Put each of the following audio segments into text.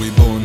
רק שנינו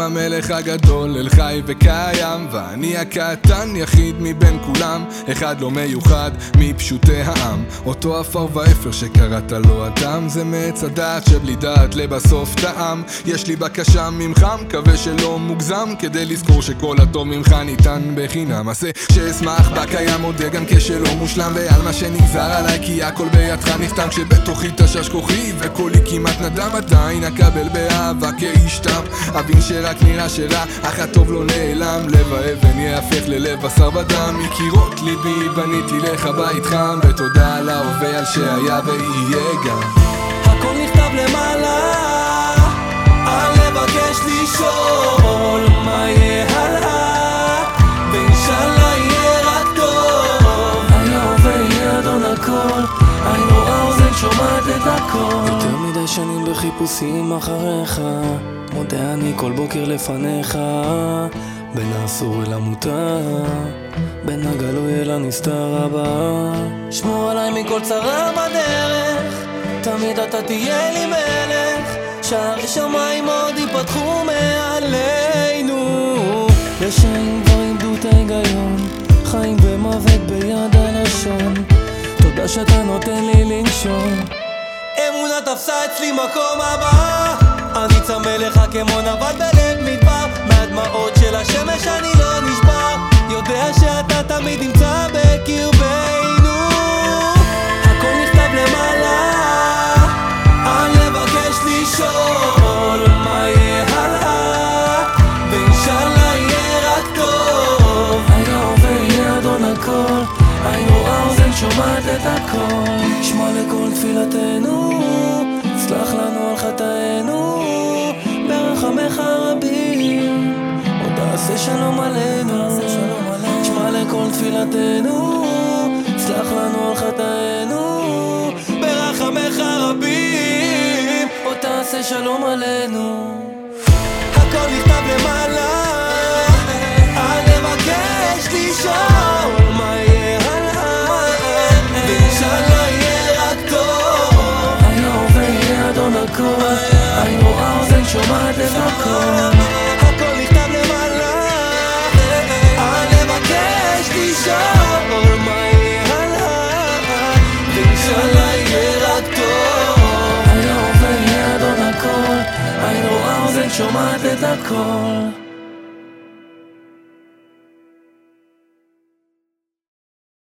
העולם המלך הגדול אל חי וקיים ואני הקטן יחיד מבין כולם אחד לא מיוחד מפשוטי העם. אותו עפר ואפר שקראת לו אדם זה מעץ הדעת שבלי דעת לבסוף טעם. יש לי בקשה ממך מקווה שלא מוגזם כדי לזכור שכל הטוב ממך ניתן בחינם. עשה שאשמח בקיים מודה גם כשלא מושלם ועל מה שנגזר עליי כי הכל בידך נחתם כשבתוכי תשש כוחי וקולי כמעט נדם עדיין אקבל באהבה כאיש תם אבין שרק נראה שרע. אך הטוב לא נעלם לב האבן יהפך ללב בשר ודם מקירות ליבי בניתי לך בית חם ותודה על ההווה על שהיה ויהיה גם. הכל נכתב למעלה אל לבקש לשאול מה יהיה הלאה. ואינשאללה יהיה רק טוב. היה ויהיה אדון הכל. עין רואה אוזן שומעת את הכל. יותר מדי שנים בחיפושים אחריך מודה אני כל בוקר לפניך. בין האסור אל המותר בין הגלוי אל הנסתר הבא. שמור עליי מכל צרה בדרך תמיד אתה תהיה לי מלך. שערי שמיים עוד ייפתחו מעלינו. רשעים כבר איבדו את ההיגיון חיים ומוות ביד הלשון. תודה שאתה נותן לי לנשום. אמונה תפסה אצלי מקום הבא כמו נבל בלב מדבר מהדמעות של השמש אני לא נשבר. יודע שאתה תמיד נמצא בקרבנו. הכל נכתב למעלה. אל לבקש לשאול מה יהיה הלאה. ואינשאללה יהיה רק טוב. היה ויהיה אדון הכל. רואה אוזן שומעת את הכל תפילתנו סלח לנו על חטאינו. ברחמך רבים עוד תעשה שלום עלינו. הכל נכתב למעלה אל לבקש לשאול מה הכל שומעת את הכל